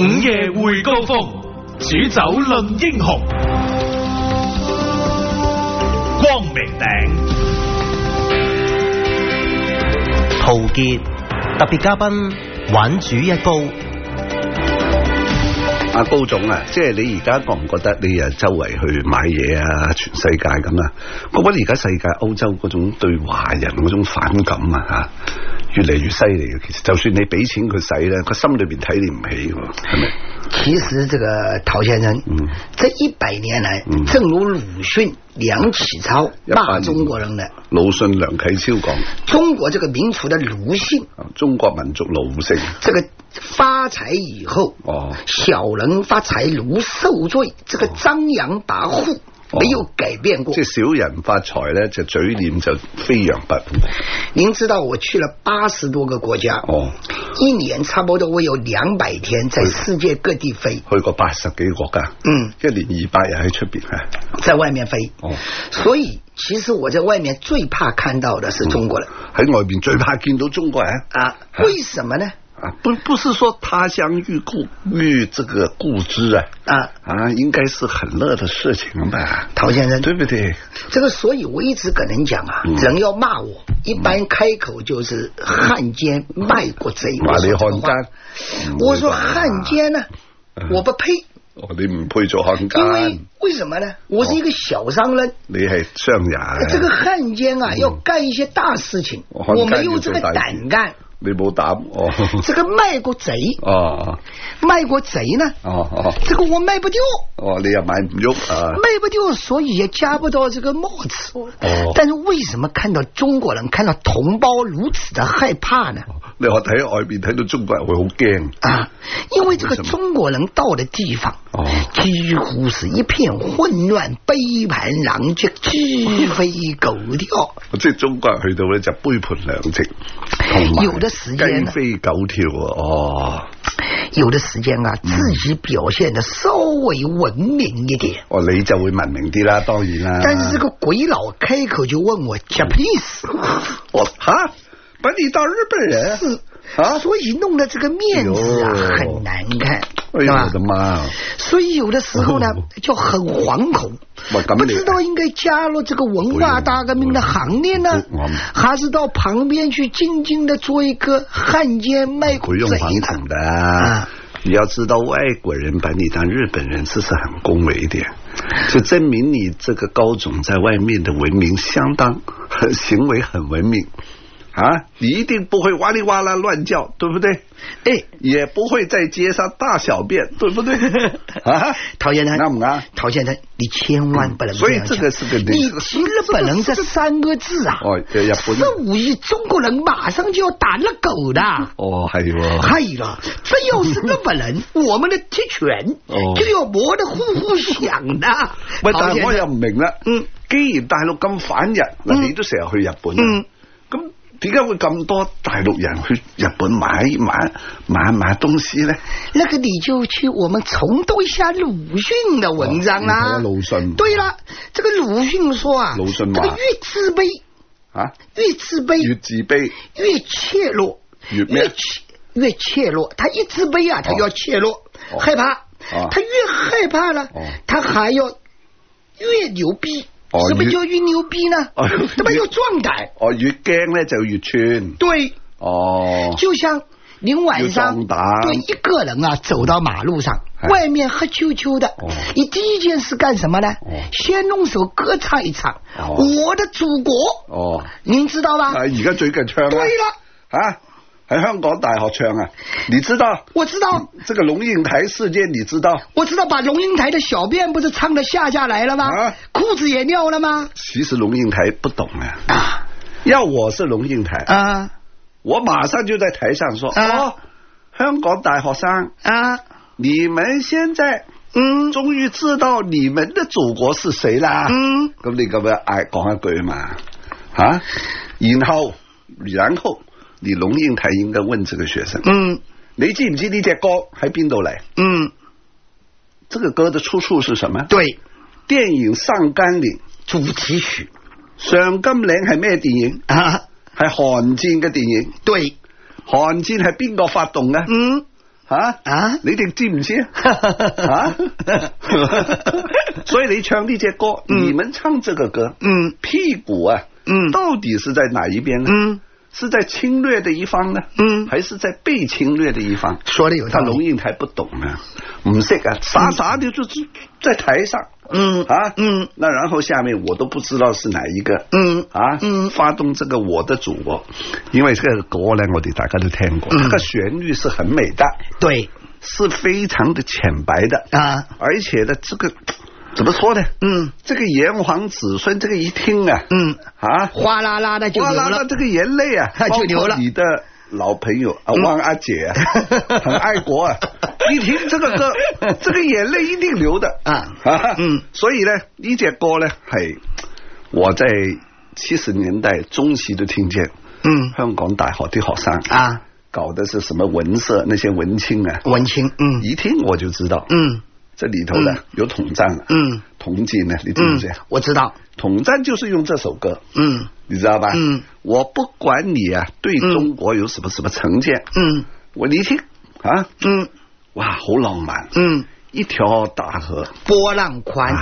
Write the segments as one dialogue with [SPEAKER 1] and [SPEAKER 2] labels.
[SPEAKER 1] 午夜回高峰，煮酒论英雄。光明顶，
[SPEAKER 2] 陶杰特别嘉宾，玩主一高。
[SPEAKER 3] 阿高总啊，即系你而家觉唔觉得你啊周围去买嘢啊，全世界咁啊？我觉得而家世界欧洲嗰种对华人嗰种反感啊吓！越嚟越犀利嘅，其实就算你俾钱佢使呢，佢心里边睇你唔起，系咪？
[SPEAKER 4] 其实这个陶先生，
[SPEAKER 3] 嗯，
[SPEAKER 4] 这一百年
[SPEAKER 3] 来，
[SPEAKER 4] 正如鲁迅、梁启超，一中国人咧。
[SPEAKER 3] 鲁迅、梁启超讲，
[SPEAKER 4] 中国这个民族的鲁迅，
[SPEAKER 3] 中国民族奴性，
[SPEAKER 4] 这个发财以后，
[SPEAKER 3] 哦，
[SPEAKER 4] 小人发财如受罪，这个张扬跋扈。没有改变过。
[SPEAKER 3] 即小人发财呢，就嘴脸就飞扬不
[SPEAKER 4] 您知道我去了八十多个国家，
[SPEAKER 3] 哦，
[SPEAKER 4] 一年差不多我有两百天在世界各地飞，
[SPEAKER 3] 去过八十几个国家，
[SPEAKER 4] 嗯，
[SPEAKER 3] 一年二百日喺出边
[SPEAKER 4] 在外面飞。
[SPEAKER 3] 哦，
[SPEAKER 4] 所以其实我在外面最怕看到的是中国人。
[SPEAKER 3] 喺外面最怕见到中国人
[SPEAKER 4] 啊？为什么呢？
[SPEAKER 3] 啊，不不是说他乡遇故遇这个故知啊
[SPEAKER 4] 啊
[SPEAKER 3] 啊，应该是很乐的事情吧，
[SPEAKER 4] 陶先生，
[SPEAKER 3] 对不对？
[SPEAKER 4] 这个，所以我一直跟人讲啊，人要骂我，一般开口就是汉奸、卖
[SPEAKER 3] 国贼。
[SPEAKER 4] 我说
[SPEAKER 3] 汉奸
[SPEAKER 4] 呢，我不配。
[SPEAKER 3] 你不配做汉
[SPEAKER 4] 奸？因
[SPEAKER 3] 为
[SPEAKER 4] 为什么呢？我是一个小商人。
[SPEAKER 3] 你系商人。
[SPEAKER 4] 这个汉奸啊，要干一些大事情，我没有
[SPEAKER 3] 这个
[SPEAKER 4] 胆干。
[SPEAKER 3] 你冇膽哦？
[SPEAKER 4] 这个卖过贼
[SPEAKER 3] 過
[SPEAKER 4] 卖过贼呢？
[SPEAKER 3] 哦哦，
[SPEAKER 4] 这个我卖不掉
[SPEAKER 3] 哦，你又卖不掉啊？
[SPEAKER 4] 卖不掉，所以也加不到这个帽子。
[SPEAKER 3] 哦，
[SPEAKER 4] 但是为什么看到中国人，看到同胞如此的害怕呢？
[SPEAKER 3] 你我睇外边睇到中国人会好惊
[SPEAKER 4] 啊，因
[SPEAKER 3] 为这个
[SPEAKER 4] 中国人到的地方。几乎是一片混乱，杯盘狼藉，鸡飞狗跳。
[SPEAKER 3] 即中国人去到呢，就杯盘狼藉，
[SPEAKER 4] 有的时
[SPEAKER 3] 间
[SPEAKER 4] 鸡
[SPEAKER 3] 飞狗跳哦。
[SPEAKER 4] 有的时间啊，自己表现的稍微文明一点。
[SPEAKER 3] 哦，你就会文明啲啦，当然啦。
[SPEAKER 4] 但是个鬼佬开口就问我 p a n e
[SPEAKER 3] 我吓，把你当日本人。
[SPEAKER 4] 所以弄得这个面子啊很难看，对吧？所以有的时候呢，就很惶恐，不知道应该加入这个文化大革命的行列呢，还是到旁边去静静的做一个汉奸
[SPEAKER 3] 卖国
[SPEAKER 4] 贼？
[SPEAKER 3] 惶恐的，你要知道，外国人把你当日本人，这是很恭维的，就证明你这个高总在外面的文明相当，很 行为很文明。啊，你一定不会哇哩哇啦乱叫，对不对？
[SPEAKER 4] 哎，
[SPEAKER 3] 也不会在街上大小便，对不对？啊，
[SPEAKER 4] 陶先生，
[SPEAKER 3] 那啊，
[SPEAKER 4] 陶先生，你千万不能，
[SPEAKER 3] 所以这个是
[SPEAKER 4] 个，你是日本人这三个字啊！
[SPEAKER 3] 哦，对人。
[SPEAKER 4] 这五亿中国人马上就要打了狗的
[SPEAKER 3] 哦，还有
[SPEAKER 4] 了，还有了，这要是日本人，我们的铁拳就要磨得呼呼响的。
[SPEAKER 3] 喂，但系我也唔明了
[SPEAKER 4] 嗯，
[SPEAKER 3] 既然大陆咁反日，嗱，你都成日去日本，
[SPEAKER 4] 嗯，
[SPEAKER 3] 咁。点解会咁多大陆人去日本买买买买东西呢？
[SPEAKER 4] 那个你就去我们重读一下鲁迅的文章啦。
[SPEAKER 3] 鲁迅
[SPEAKER 4] 对啦，这个鲁迅说啊，
[SPEAKER 3] 鲁迅
[SPEAKER 4] 他越自卑
[SPEAKER 3] 啊，
[SPEAKER 4] 越自卑，
[SPEAKER 3] 越自卑，
[SPEAKER 4] 越怯弱，
[SPEAKER 3] 越
[SPEAKER 4] 怯越怯弱。他一自卑啊，他要怯弱，害怕，他越害怕
[SPEAKER 3] 呢，
[SPEAKER 4] 他还要越牛逼。什
[SPEAKER 3] 么
[SPEAKER 4] 叫越牛逼呢？怎么又壮胆？
[SPEAKER 3] 哦，越惊呢就越穿。
[SPEAKER 4] 对。
[SPEAKER 3] 哦。
[SPEAKER 4] 就像您晚上对一个人啊，走到马路上，外面黑啾啾的，你第一件事干什么呢？先弄首歌唱一唱《我的祖国》。
[SPEAKER 3] 哦。
[SPEAKER 4] 您知道吧？
[SPEAKER 3] 啊，而家最近唱。
[SPEAKER 4] 对了。
[SPEAKER 3] 啊。香港大学唱啊，你知道？
[SPEAKER 4] 我知道
[SPEAKER 3] 这个龙应台事件，你知道？
[SPEAKER 4] 我知道把龙应台的小便不是唱的下下来了
[SPEAKER 3] 吗？
[SPEAKER 4] 裤子也尿了吗？
[SPEAKER 3] 其实龙应台不懂啊。要我是龙应台
[SPEAKER 4] 啊，
[SPEAKER 3] 我马上就在台上
[SPEAKER 4] 说：“
[SPEAKER 3] 哦，香港大学生
[SPEAKER 4] 啊，
[SPEAKER 3] 你们现在
[SPEAKER 4] 嗯，
[SPEAKER 3] 终于知道你们的祖国是谁啦。”
[SPEAKER 4] 嗯，
[SPEAKER 3] 咁你咁样哎，讲一句嘛啊，然后，然后。你龙应台应该问这个学生。
[SPEAKER 4] 嗯，
[SPEAKER 3] 你知唔知呢隻歌《海邊都来》？
[SPEAKER 4] 嗯，
[SPEAKER 3] 这个歌的出处是什么？
[SPEAKER 4] 对，《
[SPEAKER 3] 電影上甘嶺
[SPEAKER 4] 主题曲，《
[SPEAKER 3] 上甘岭》是咩电影？
[SPEAKER 4] 啊，
[SPEAKER 3] 是《寒战》的电影。
[SPEAKER 4] 对，《
[SPEAKER 3] 寒战》是边个发动的
[SPEAKER 4] 嗯，
[SPEAKER 3] 啊！你哋知唔知啊？所以你唱呢隻歌，你们唱这个歌，
[SPEAKER 4] 嗯，
[SPEAKER 3] 屁股啊，
[SPEAKER 4] 嗯，
[SPEAKER 3] 到底是在哪一边呢？是在侵略的一方呢，
[SPEAKER 4] 嗯，
[SPEAKER 3] 还是在被侵略的一方？
[SPEAKER 4] 说的有
[SPEAKER 3] 他
[SPEAKER 4] 龙
[SPEAKER 3] 应台不懂呢，唔识啊，傻傻的就是在台上，
[SPEAKER 4] 嗯
[SPEAKER 3] 啊，
[SPEAKER 4] 嗯，
[SPEAKER 3] 那然后下面我都不知道是哪一个，
[SPEAKER 4] 嗯
[SPEAKER 3] 啊，
[SPEAKER 4] 嗯，
[SPEAKER 3] 发动这个我的祖国，因为这个歌呢，我的大家都听
[SPEAKER 4] 过，
[SPEAKER 3] 这个旋律是很美的，
[SPEAKER 4] 对，
[SPEAKER 3] 是非常的浅白的
[SPEAKER 4] 啊，
[SPEAKER 3] 而且呢，这个。怎么说呢？
[SPEAKER 4] 嗯，
[SPEAKER 3] 这个炎黄子孙，这个一听啊，
[SPEAKER 4] 嗯
[SPEAKER 3] 啊，
[SPEAKER 4] 哗啦啦的就流了，
[SPEAKER 3] 这个眼泪啊，包括你的老朋友汪阿姐，很爱国啊。一听这个歌，这个眼泪一定流的
[SPEAKER 4] 啊
[SPEAKER 3] 啊！
[SPEAKER 4] 嗯，
[SPEAKER 3] 所以呢，呢只歌呢，系我在七十年代中期都听见。
[SPEAKER 4] 嗯，
[SPEAKER 3] 香港大学的学生
[SPEAKER 4] 啊，
[SPEAKER 3] 搞的是什么文社？那些文青啊，
[SPEAKER 4] 文青，嗯，
[SPEAKER 3] 一听我就知道，
[SPEAKER 4] 嗯。
[SPEAKER 3] 这里头呢有统战了，
[SPEAKER 4] 嗯，
[SPEAKER 3] 同济呢，你听
[SPEAKER 4] 不
[SPEAKER 3] 见，
[SPEAKER 4] 我知道，
[SPEAKER 3] 统战就是用这首歌，
[SPEAKER 4] 嗯，
[SPEAKER 3] 你知道吧？
[SPEAKER 4] 嗯，
[SPEAKER 3] 我不管你啊，对中国有什么什么成见，
[SPEAKER 4] 嗯，
[SPEAKER 3] 我一听啊，
[SPEAKER 4] 嗯，
[SPEAKER 3] 哇，好浪漫，
[SPEAKER 4] 嗯，
[SPEAKER 3] 一条大河，
[SPEAKER 4] 波浪
[SPEAKER 3] 宽，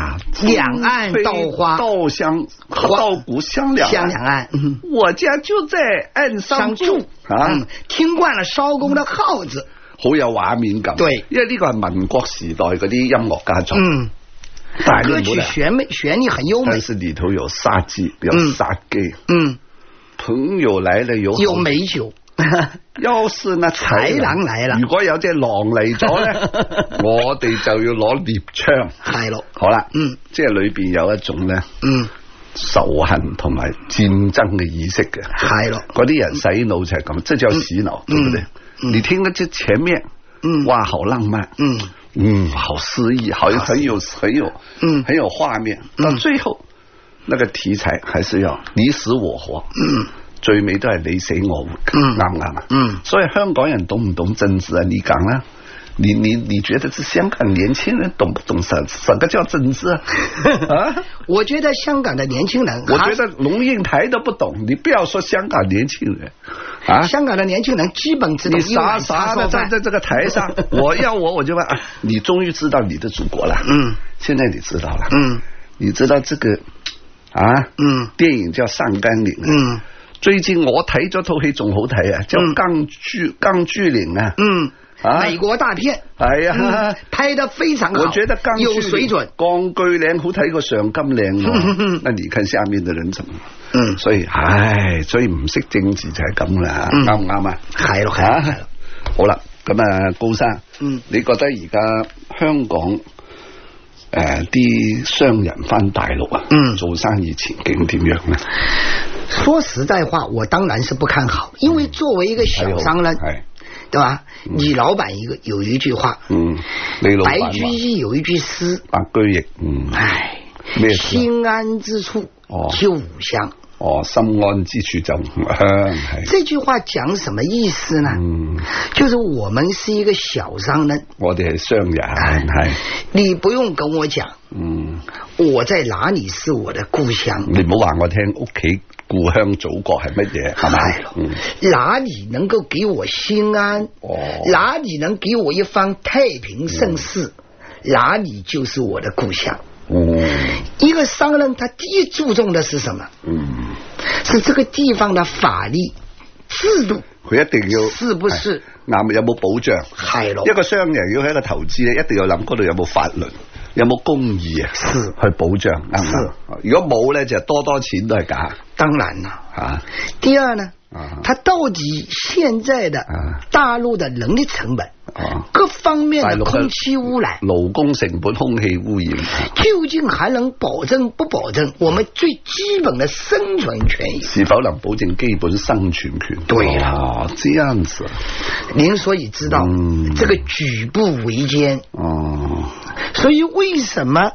[SPEAKER 4] 两岸稻花，
[SPEAKER 3] 稻香，稻谷香
[SPEAKER 4] 两岸，
[SPEAKER 3] 我家就在岸上住，啊，
[SPEAKER 4] 听惯了艄公的号子。
[SPEAKER 3] 好有画面感，
[SPEAKER 4] 对，
[SPEAKER 3] 因为呢个系民国时代嗰啲音乐家作，
[SPEAKER 4] 嗯，
[SPEAKER 3] 但
[SPEAKER 4] 歌曲旋律旋律很优美，
[SPEAKER 3] 但是里头有杀机，有杀机，
[SPEAKER 4] 嗯，
[SPEAKER 3] 朋友来了有
[SPEAKER 4] 有美酒，
[SPEAKER 3] 要 是那豺
[SPEAKER 4] 狼嚟了，
[SPEAKER 3] 如果有只狼嚟咗咧，我哋就要攞猎枪，
[SPEAKER 4] 系咯，
[SPEAKER 3] 好啦，
[SPEAKER 4] 嗯，
[SPEAKER 3] 即系里边有一种咧，
[SPEAKER 4] 嗯，
[SPEAKER 3] 仇恨同埋战争嘅意识嘅，
[SPEAKER 4] 系咯，
[SPEAKER 3] 嗰啲人洗脑就系咁，即系有
[SPEAKER 4] 屎
[SPEAKER 3] 腦对唔
[SPEAKER 4] 对？
[SPEAKER 3] 你听嗰只前面，
[SPEAKER 4] 嗯，
[SPEAKER 3] 哇，好浪漫，
[SPEAKER 4] 嗯，
[SPEAKER 3] 嗯，好诗意，好很有很有，
[SPEAKER 4] 嗯，
[SPEAKER 3] 很有画面。到最后，那个题材还是要你死我活，最美都系你死我活，啱唔啱啊？
[SPEAKER 4] 嗯，
[SPEAKER 3] 所以香港人懂唔懂政治啊？你讲啦。你你你觉得是香港年轻人懂不懂什什么叫政治 啊？
[SPEAKER 4] 我觉得香港的年轻人，
[SPEAKER 3] 我觉得龙应台都不懂。你不要说香港年轻人啊，
[SPEAKER 4] 香港的年轻人基本知道
[SPEAKER 3] 你傻傻的站在这个台上，我要我我就问你，终于知道你的祖国了。
[SPEAKER 4] 嗯，
[SPEAKER 3] 现在你知道了。
[SPEAKER 4] 嗯，
[SPEAKER 3] 你知道这个啊？
[SPEAKER 4] 嗯，
[SPEAKER 3] 电影叫《上甘岭》。
[SPEAKER 4] 嗯，
[SPEAKER 3] 最近我睇咗套戏仲好台啊，叫《钢锯金珠岭》啊。
[SPEAKER 4] 嗯。美国大片
[SPEAKER 3] 系
[SPEAKER 4] 啊，拍得非常好，
[SPEAKER 3] 我觉得
[SPEAKER 4] 有水准。
[SPEAKER 3] 光巨岭好睇过上金岭，那你看下面的论述。
[SPEAKER 4] 嗯，
[SPEAKER 3] 所以，唉，所以唔识政治就系咁啦，啱唔啱啊？
[SPEAKER 4] 系咯，系咯，
[SPEAKER 3] 好啦，咁啊，高生，
[SPEAKER 4] 嗯，
[SPEAKER 3] 你觉得而家香港诶啲商人翻大陆啊，
[SPEAKER 4] 嗯，
[SPEAKER 3] 做生意前景点样呢？
[SPEAKER 4] 说实在话，我当然是不看好，因为作为一个小商人。对吧？李老板一个有一句话，
[SPEAKER 3] 嗯，
[SPEAKER 4] 白居易有一句诗，
[SPEAKER 3] 白居易，嗯，
[SPEAKER 4] 唉，心安之
[SPEAKER 3] 处
[SPEAKER 4] 就五乡。
[SPEAKER 3] 哦，心安之处就五乡。
[SPEAKER 4] 这句话讲什么意思呢？
[SPEAKER 3] 嗯，
[SPEAKER 4] 就是我们是一个小商人，
[SPEAKER 3] 我哋系商人，
[SPEAKER 4] 你不用跟我讲，
[SPEAKER 3] 嗯，
[SPEAKER 4] 我在哪里是我的故乡？
[SPEAKER 3] 你唔好话我听屋企。故乡祖国系乜嘢？
[SPEAKER 4] 系
[SPEAKER 3] 咪？
[SPEAKER 4] 哪里能够给我心安？
[SPEAKER 3] 哦，
[SPEAKER 4] 哪里能给我一方太平盛世？哪里就是我的故乡。
[SPEAKER 3] 嗯，
[SPEAKER 4] 一个商人，他第一注重的是什么？
[SPEAKER 3] 嗯，
[SPEAKER 4] 是这个地方的法律制度。
[SPEAKER 3] 佢一定要，
[SPEAKER 4] 是不是？
[SPEAKER 3] 咁有冇保障？
[SPEAKER 4] 系咯，
[SPEAKER 3] 一个商人要喺个投资咧，一定要谂嗰度有冇法律。有冇公義啊？
[SPEAKER 4] 是
[SPEAKER 3] 去保障如果冇呢，就多多钱都是假。
[SPEAKER 4] 当然啦，第二呢？
[SPEAKER 3] 啊，
[SPEAKER 4] 它到底现在的大陆的能力成本，各方面
[SPEAKER 3] 的
[SPEAKER 4] 空气污染、
[SPEAKER 3] 劳工成本、空气污染，
[SPEAKER 4] 究竟还能保证不保证我们最基本的生存权益？
[SPEAKER 3] 是否能保证基本生存
[SPEAKER 4] 权？对
[SPEAKER 3] 呀，这样子。
[SPEAKER 4] 您所以知道，这个举步维艰。
[SPEAKER 3] 哦。
[SPEAKER 4] 所以为什么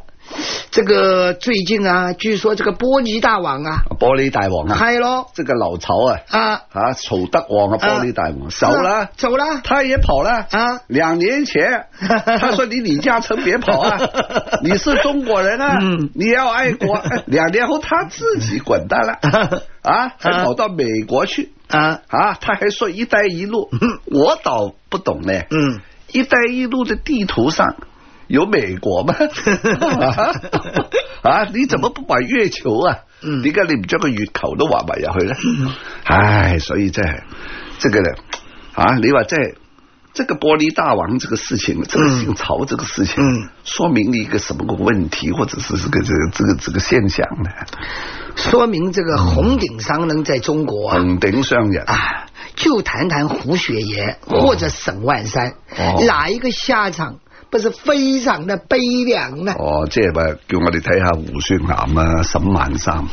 [SPEAKER 4] 这个最近啊，据说这个玻璃大王啊，
[SPEAKER 3] 玻璃大王
[SPEAKER 4] 嗨喽，
[SPEAKER 3] 这个老曹啊
[SPEAKER 4] 啊，
[SPEAKER 3] 曹德王啊，玻璃大王走了
[SPEAKER 4] 走了，
[SPEAKER 3] 他也跑了
[SPEAKER 4] 啊。
[SPEAKER 3] 两年前 他说你李嘉诚别跑啊，你是中国人啊，你要爱国。两年后他自己滚蛋了啊，跑到美国去
[SPEAKER 4] 啊，
[SPEAKER 3] 他还说一带一路，我倒不懂呢。
[SPEAKER 4] 嗯，
[SPEAKER 3] 一带一路的地图上。有美国吗？啊，你怎么不把月球啊？你看你唔将个月球都画埋入去咧？所以这这个呢啊，你把在这个玻璃大王这个事情，这个姓曹这个事情，说明了一个什么个问题，或者是这个这个这个这个现象呢？
[SPEAKER 4] 说明这个红顶商人在中国，
[SPEAKER 3] 红顶商人
[SPEAKER 4] 啊，就谈谈胡雪岩或者沈万三，哪一个下场？不是非常的悲凉呢？
[SPEAKER 3] 哦，即系话叫我哋睇下胡雪岩啊，沈万三，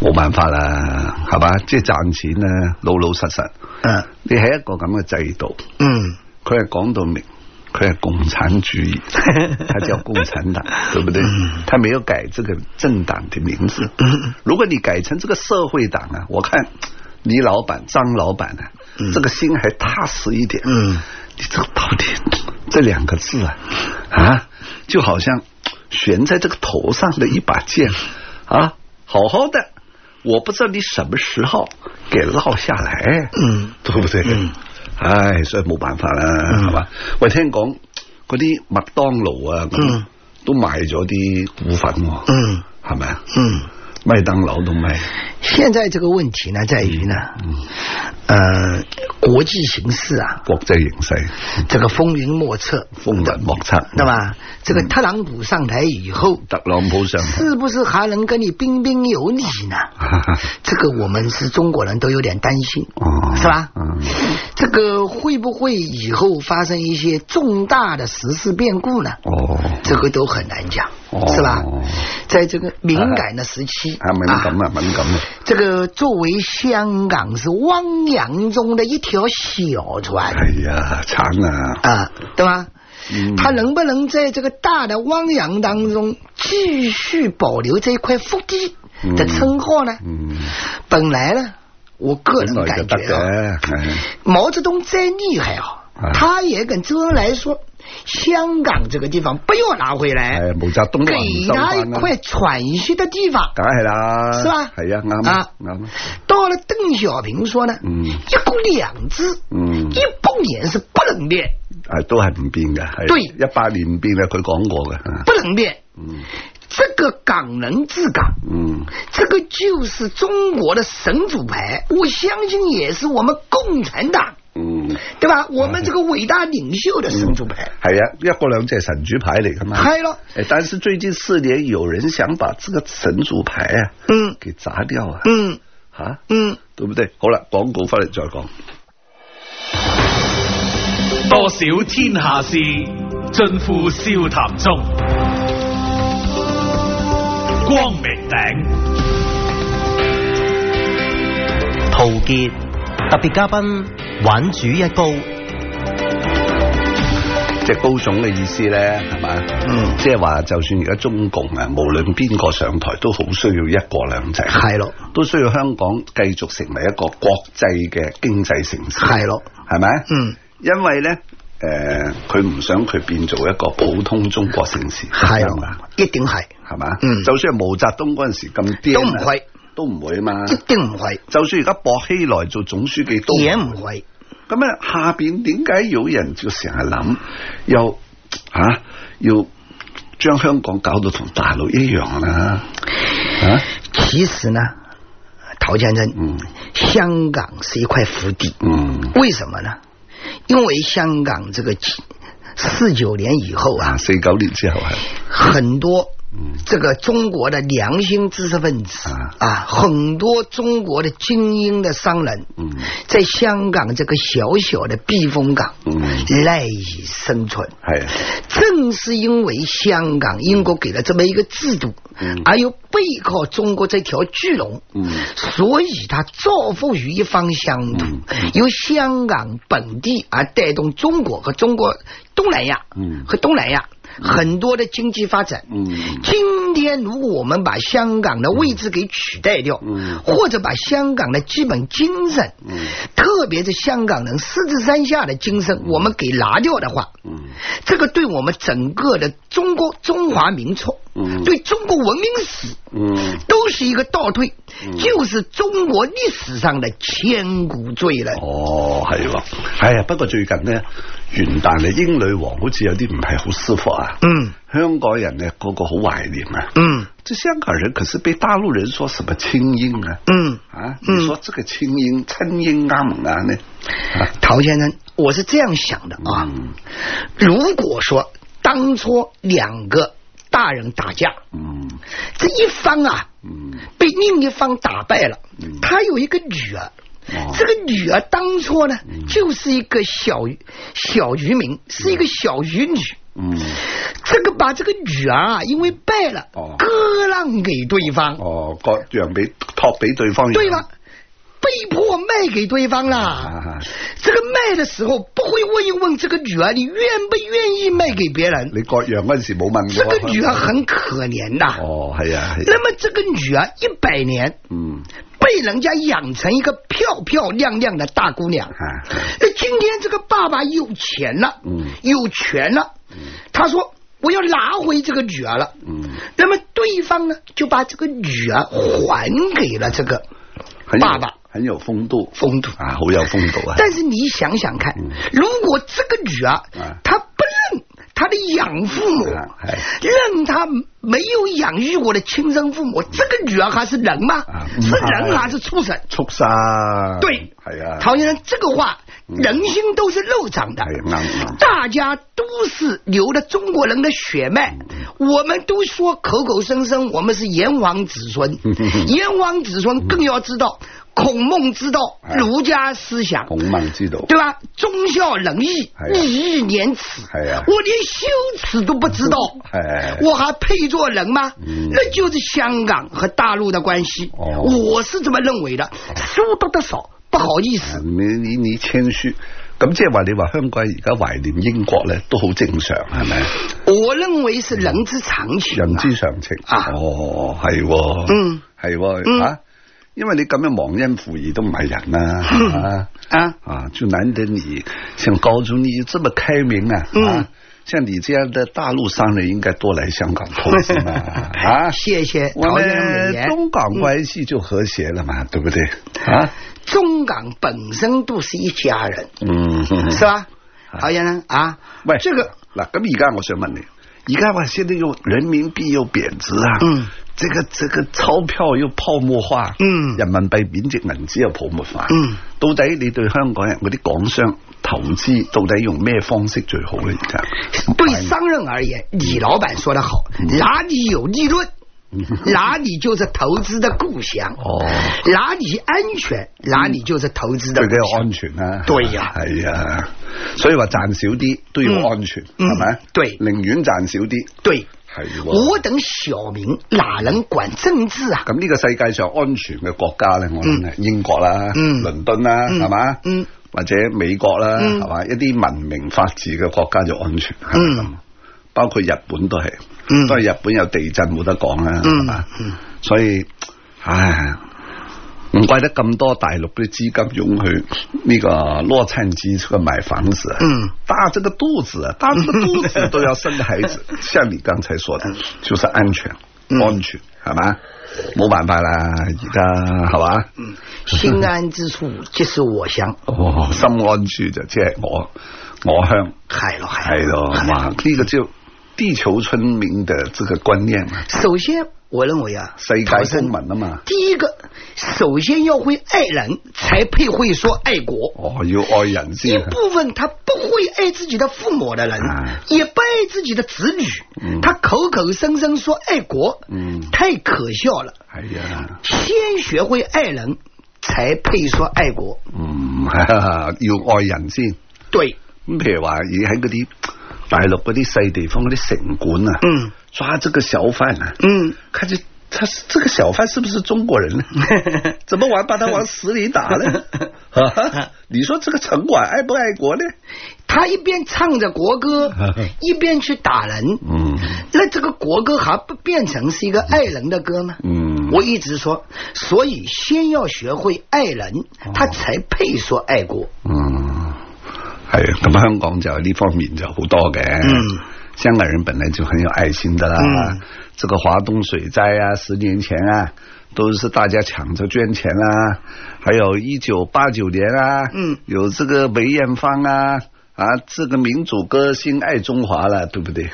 [SPEAKER 3] 冇办法啦，系嘛？即系赚钱呢？老老实实，
[SPEAKER 4] 嗯，
[SPEAKER 3] 你喺一个咁嘅制度，
[SPEAKER 4] 嗯，
[SPEAKER 3] 佢系讲到明，佢系共产主义，他叫共产党，对不对？他没有改这个政党的名字。如果你改成这个社会党啊，我看李老板、张老板呢，这个心还踏实一点。
[SPEAKER 4] 嗯，
[SPEAKER 3] 你这个到底？这两个字啊啊，就好像悬在这个头上的一把剑啊，好好的，我不知道你什么时候给落下来，
[SPEAKER 4] 嗯，
[SPEAKER 3] 对不对？
[SPEAKER 4] 嗯，
[SPEAKER 3] 唉，所以没办法啦，好吧，我听讲嗰啲麦当劳啊，
[SPEAKER 4] 嗯，
[SPEAKER 3] 都卖咗啲股份，
[SPEAKER 4] 嗯，
[SPEAKER 3] 系咪啊？
[SPEAKER 4] 嗯。
[SPEAKER 3] 麦当劳都卖。
[SPEAKER 4] 现在这个问题呢，在于呢，呃，国际形势啊，
[SPEAKER 3] 国际形势，
[SPEAKER 4] 这个风云莫测，
[SPEAKER 3] 风云莫测。
[SPEAKER 4] 那么，这个特朗普上台以后，
[SPEAKER 3] 特朗普上，
[SPEAKER 4] 是不是还能跟你彬彬有礼呢？这个我们是中国人都有点担心，是吧？这个会不会以后发生一些重大的时事变故呢？
[SPEAKER 3] 哦，
[SPEAKER 4] 这个都很难
[SPEAKER 3] 讲，
[SPEAKER 4] 是吧？在这个敏感的时期
[SPEAKER 3] 啊，敏感啊，敏感啊！
[SPEAKER 4] 这个作为香港是汪洋中的一条小船，
[SPEAKER 3] 哎呀，长啊
[SPEAKER 4] 啊，对吧？他能不能在这个大的汪洋当中继续保留这一块腹地的称号呢？
[SPEAKER 3] 嗯，
[SPEAKER 4] 本来呢。我个人感
[SPEAKER 3] 觉
[SPEAKER 4] 毛泽东再厉害啊，他也跟周恩来说，香港这个地方不要拿回
[SPEAKER 3] 来，
[SPEAKER 4] 给他一块喘息的地方，
[SPEAKER 3] 梗系啦，
[SPEAKER 4] 是吧？
[SPEAKER 3] 系啊，啱
[SPEAKER 4] 到了邓小平说呢，一国两制，一百年是不能
[SPEAKER 3] 变，都系唔变噶，
[SPEAKER 4] 对，
[SPEAKER 3] 一百年不变啊，佢讲过噶，
[SPEAKER 4] 不能
[SPEAKER 3] 变。
[SPEAKER 4] 这个港人治港，
[SPEAKER 3] 嗯，
[SPEAKER 4] 这个就是中国的神主牌，我相信也是我们共产党，
[SPEAKER 3] 嗯，
[SPEAKER 4] 对吧？我们这个伟大领袖的神主牌，
[SPEAKER 3] 系啊，一国两制神主牌嚟噶嘛？
[SPEAKER 4] 系咯，
[SPEAKER 3] 但是最近四年，有人想把这个神主牌啊，
[SPEAKER 4] 嗯，
[SPEAKER 3] 给砸掉啊，
[SPEAKER 4] 嗯，
[SPEAKER 3] 吓，
[SPEAKER 4] 嗯，
[SPEAKER 3] 对不对？好了广告翻嚟再讲。
[SPEAKER 1] 多少天下事，尽付笑谈中。光明顶，
[SPEAKER 2] 陶杰特别嘉宾，玩主一高，
[SPEAKER 3] 即系高总嘅意思咧，系咪？
[SPEAKER 4] 嗯，
[SPEAKER 3] 即系话，就算而家中共啊，无论边个上台，都好需要一国两制，
[SPEAKER 4] 系咯，
[SPEAKER 3] 都需要香港继续成为一个国际嘅经济城市，
[SPEAKER 4] 系咯，
[SPEAKER 3] 系咪？
[SPEAKER 4] 嗯，
[SPEAKER 3] 因为咧。诶，佢唔想佢变做一个普通中国城市，
[SPEAKER 4] 系，一定系，
[SPEAKER 3] 系嘛？
[SPEAKER 4] 嗯，
[SPEAKER 3] 就算系毛泽东嗰阵时咁癫，
[SPEAKER 4] 都唔会，
[SPEAKER 3] 都唔会啊嘛，
[SPEAKER 4] 一定唔会。
[SPEAKER 3] 就算而家薄熙来做总书记都
[SPEAKER 4] 唔会。
[SPEAKER 3] 咁啊，下边点解有人就成日谂，又吓，要将香港搞到同大陆一样啦？啊，
[SPEAKER 4] 其实呢，陶先生，香港是一块福地，
[SPEAKER 3] 嗯，
[SPEAKER 4] 为什么呢？因为香港这个四九年以后啊，
[SPEAKER 3] 四九年之后啊，
[SPEAKER 4] 很多。这个中国的良心知识分子
[SPEAKER 3] 啊，
[SPEAKER 4] 很多中国的精英的商人，在香港这个小小的避风港，赖以生存。正是因为香港英国给了这么一个制度，而又背靠中国这条巨
[SPEAKER 3] 龙，
[SPEAKER 4] 所以他造福于一方乡土，由香港本地而带动中国和中国东南
[SPEAKER 3] 亚，
[SPEAKER 4] 和东南亚。很多的经济发展，
[SPEAKER 3] 嗯，
[SPEAKER 4] 今天如果我们把香港的位置给取代掉，
[SPEAKER 3] 嗯，
[SPEAKER 4] 或者把香港的基本精神，
[SPEAKER 3] 嗯，
[SPEAKER 4] 特别是香港人狮子山下的精神，我们给拿掉的话，
[SPEAKER 3] 嗯，
[SPEAKER 4] 这个对我们整个的中国中华民族。对中国文明史，都是一个倒退，就是中国历史上的千古罪人。
[SPEAKER 3] 哦，不过最近呢，元旦啊，英女王好似有啲唔太好舒服啊。
[SPEAKER 4] 嗯，
[SPEAKER 3] 香港人呢个个好怀念啊。
[SPEAKER 4] 嗯，
[SPEAKER 3] 这香港人可是被大陆人说什么清英啊？
[SPEAKER 4] 嗯
[SPEAKER 3] 啊，你说这个清英、轻音」啊么啊呢？
[SPEAKER 4] 陶先生，我是这样想的啊，如果说当初两个。大人打架，
[SPEAKER 3] 嗯，
[SPEAKER 4] 这一方啊，
[SPEAKER 3] 嗯，
[SPEAKER 4] 被另一方打败了，
[SPEAKER 3] 嗯，
[SPEAKER 4] 他有一个女
[SPEAKER 3] 儿，
[SPEAKER 4] 这个女儿当初呢，就是一个小小渔民，是一个小渔女，
[SPEAKER 3] 嗯，
[SPEAKER 4] 这个把这个女儿啊，因为败了，
[SPEAKER 3] 哦，
[SPEAKER 4] 割让给对方，
[SPEAKER 3] 哦，割让给托给对方，
[SPEAKER 4] 对了。被迫卖给对方
[SPEAKER 3] 了。
[SPEAKER 4] 这个卖的时候不会问一问这个女儿你愿不愿意卖给别人？
[SPEAKER 3] 你割让时冇问
[SPEAKER 4] 过。
[SPEAKER 3] 这
[SPEAKER 4] 个女儿很可怜呐。
[SPEAKER 3] 哦，系啊。
[SPEAKER 4] 那么这个女儿一百年，
[SPEAKER 3] 嗯，
[SPEAKER 4] 被人家养成一个漂漂亮亮的大姑娘。那今天这个爸爸有钱了，
[SPEAKER 3] 嗯，
[SPEAKER 4] 有权了，他说我要拿回这个女儿了。
[SPEAKER 3] 嗯，
[SPEAKER 4] 那么对方呢就把这个女儿还给了
[SPEAKER 3] 这个
[SPEAKER 4] 爸爸。
[SPEAKER 3] 很有风度，
[SPEAKER 4] 风度
[SPEAKER 3] 啊，好有风度啊！
[SPEAKER 4] 但是你想想看，如果这个女
[SPEAKER 3] 儿
[SPEAKER 4] 她不认她的养父母，认她没有养育我的亲生父母，这个女儿还是人
[SPEAKER 3] 吗？
[SPEAKER 4] 是人还是畜生？
[SPEAKER 3] 畜生！对，
[SPEAKER 4] 陶先生这个话。人心都是肉长的，大家都是流的中国人的血脉。我们都说口口声声我们是炎黄子孙，炎黄子孙更要知道孔孟之道、儒家思想，对吧？忠孝仁
[SPEAKER 3] 义、
[SPEAKER 4] 礼义廉
[SPEAKER 3] 耻，
[SPEAKER 4] 我连羞耻都不知道，我还配做人
[SPEAKER 3] 吗？
[SPEAKER 4] 那就是香港和大陆的关
[SPEAKER 3] 系，
[SPEAKER 4] 我是这么认为的。书读的少。不好意思，
[SPEAKER 3] 你你你谦虚，咁即系话你话香港而家怀念英国咧，都好正常，系咪？
[SPEAKER 4] 我认为是人之常情，
[SPEAKER 3] 人之常情。哦，系，
[SPEAKER 4] 嗯，系，
[SPEAKER 3] 吓，因为你咁样忘恩负义都唔系人啦。
[SPEAKER 4] 啊
[SPEAKER 3] 啊，就难得你像高祖你这么开明啊。像你这样的大陆商人，应该多来香港投资嘛？啊，
[SPEAKER 4] 谢谢，
[SPEAKER 3] 我
[SPEAKER 4] 们
[SPEAKER 3] 中港关系就和谐了嘛，对不对？啊，
[SPEAKER 4] 中港本身都是一家人，
[SPEAKER 3] 嗯，
[SPEAKER 4] 是吧？陶先生啊，
[SPEAKER 3] 喂，
[SPEAKER 4] 这个，
[SPEAKER 3] 那咁而家我想问你，你看嘛，现在又人民币又贬值啊，
[SPEAKER 4] 嗯，
[SPEAKER 3] 这个这个钞票又泡沫化，
[SPEAKER 4] 嗯，
[SPEAKER 3] 人民币民间银子又泡沫化，
[SPEAKER 4] 嗯，
[SPEAKER 3] 到底你对香港人嗰啲港商？投资到底用咩方式最好咧？而家
[SPEAKER 4] 对商人而言，李老板说得好：，哪里有利润，哪里就是投资的故
[SPEAKER 3] 乡；，
[SPEAKER 4] 哪里安全，哪里就是投资的。
[SPEAKER 3] 最
[SPEAKER 4] 紧
[SPEAKER 3] 要安全啊！
[SPEAKER 4] 对呀，
[SPEAKER 3] 系呀，所以话赚少啲都要安全，系咪？
[SPEAKER 4] 对，
[SPEAKER 3] 宁愿赚少啲。对，系。
[SPEAKER 4] 我等小民，哪能管政治啊？
[SPEAKER 3] 咁呢个世界上安全嘅国家咧，我谂系英国啦，伦敦啦，系嘛？
[SPEAKER 4] 嗯。
[SPEAKER 3] 或者美国啦，系嘛？一啲文明法治嘅国家就安全，系咪咁？包括日本都
[SPEAKER 4] 系，
[SPEAKER 3] 都系日本有地震冇得讲啦，系嘛？所以，唉，唔怪得咁多大陆啲资金涌去呢个攞钱支出买房子，大这个肚子，大这个肚子都要生个孩子，像你刚才说的，就是安全。安全系嘛，冇办法啦，而家系嘛，
[SPEAKER 4] 嗯，心安之处即是我
[SPEAKER 3] 乡，心安处就即系我我乡，
[SPEAKER 4] 系咯
[SPEAKER 3] 系咯，嘛呢个招。地球村民的这个观念
[SPEAKER 4] 首先，我认为啊，
[SPEAKER 3] 谁界公门了嘛？
[SPEAKER 4] 第一个，首先要会爱人才配会说爱国。
[SPEAKER 3] 哦，要爱人
[SPEAKER 4] 性。
[SPEAKER 3] 一
[SPEAKER 4] 部分他不会爱自己的父母的人，也不爱自己的子女，他口口声声说爱国，
[SPEAKER 3] 嗯，
[SPEAKER 4] 太可笑了。
[SPEAKER 3] 哎呀，
[SPEAKER 4] 先学会爱人才配说爱国。
[SPEAKER 3] 嗯，要爱人
[SPEAKER 4] 性，
[SPEAKER 3] 对。譬如话，你喺嗰啲。大陆嗰啲细地方嗰啲城管啊，
[SPEAKER 4] 嗯，
[SPEAKER 3] 抓这个小贩啊，
[SPEAKER 4] 嗯，
[SPEAKER 3] 他就他这个小贩是不是中国人呢？怎么往把他往死里打呢？你说这个城管爱不爱国呢？
[SPEAKER 4] 他一边唱着国歌，一边去打人，
[SPEAKER 3] 嗯，
[SPEAKER 4] 那这个国歌还不变成是一个爱人的歌吗？
[SPEAKER 3] 嗯，
[SPEAKER 4] 我一直说，所以先要学会爱人，他才配说爱国。
[SPEAKER 3] 嗯。咁香港就呢方面就好多嘅。
[SPEAKER 4] 嗯，
[SPEAKER 3] 香港人本来就很有爱心的啦。这个华东水灾啊，十年前啊，都是大家抢着捐钱啊，还有一九八九年啊，
[SPEAKER 4] 嗯，
[SPEAKER 3] 有这个梅艳芳啊，啊，这个民主歌星爱中华啦，对不对？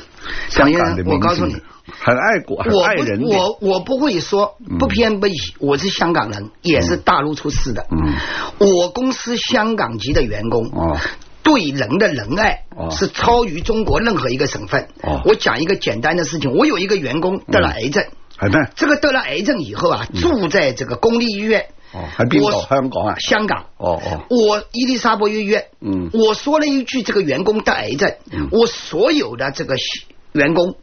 [SPEAKER 3] 香港的明星，很爱国，爱人
[SPEAKER 4] 我我不会说不偏不倚，我是香港人，也是大陆出世的。
[SPEAKER 3] 嗯，
[SPEAKER 4] 我公司香港籍的员工。
[SPEAKER 3] 哦。
[SPEAKER 4] 对人的仁爱是超于中国任何一个省份。我讲一个简单的事情，我有一个员工得了癌症，这个得了癌症以后啊，住在这个公立医院。我
[SPEAKER 3] 香港啊，
[SPEAKER 4] 香港。我伊丽莎白医院。
[SPEAKER 3] 嗯，
[SPEAKER 4] 我说了一句，这个员工得癌症，我所有的这个。员工，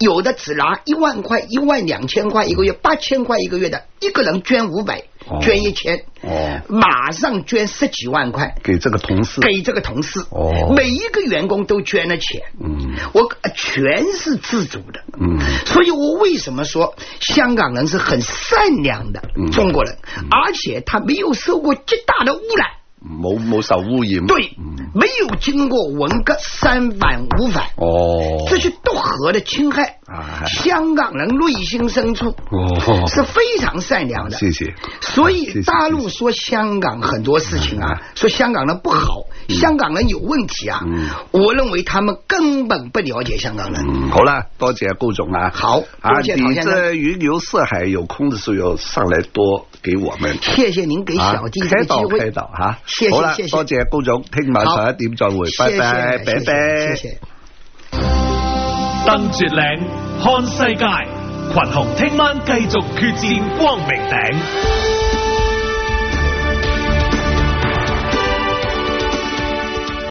[SPEAKER 4] 有的只拿一万块、一万两千块一个月，八千块一个月的，一个人捐五百，捐一千，
[SPEAKER 3] 哦，
[SPEAKER 4] 马上捐十几万块
[SPEAKER 3] 给这个同事，
[SPEAKER 4] 给这个同事，
[SPEAKER 3] 哦，
[SPEAKER 4] 每一个员工都捐了钱，
[SPEAKER 3] 嗯，
[SPEAKER 4] 我全是自主的，
[SPEAKER 3] 嗯，
[SPEAKER 4] 所以我为什么说香港人是很善良的中国人，而且他没有受过极大的污染。
[SPEAKER 3] 冇冇受污染，
[SPEAKER 4] 对，没有经过文革三反五反，
[SPEAKER 3] 哦，
[SPEAKER 4] 这些毒河的侵害，香港人内心深处
[SPEAKER 3] 哦
[SPEAKER 4] 是非常善良的，
[SPEAKER 3] 谢谢。
[SPEAKER 4] 所以大陆说香港很多事情啊，说香港人不好，香港人有问题啊，我认为他们根本不了解香港人。
[SPEAKER 3] 好了多谢高总啊，
[SPEAKER 4] 好，李
[SPEAKER 3] 子云游四海，有空的时候要上来多给我们，
[SPEAKER 4] 谢谢您给小弟
[SPEAKER 3] 开导
[SPEAKER 4] 开导
[SPEAKER 3] 好啦，多谢高总，听晚十一点再
[SPEAKER 4] 会，
[SPEAKER 3] 拜拜，
[SPEAKER 4] 炳炳。
[SPEAKER 1] 登绝顶看世界，群雄听晚继续决战光明顶。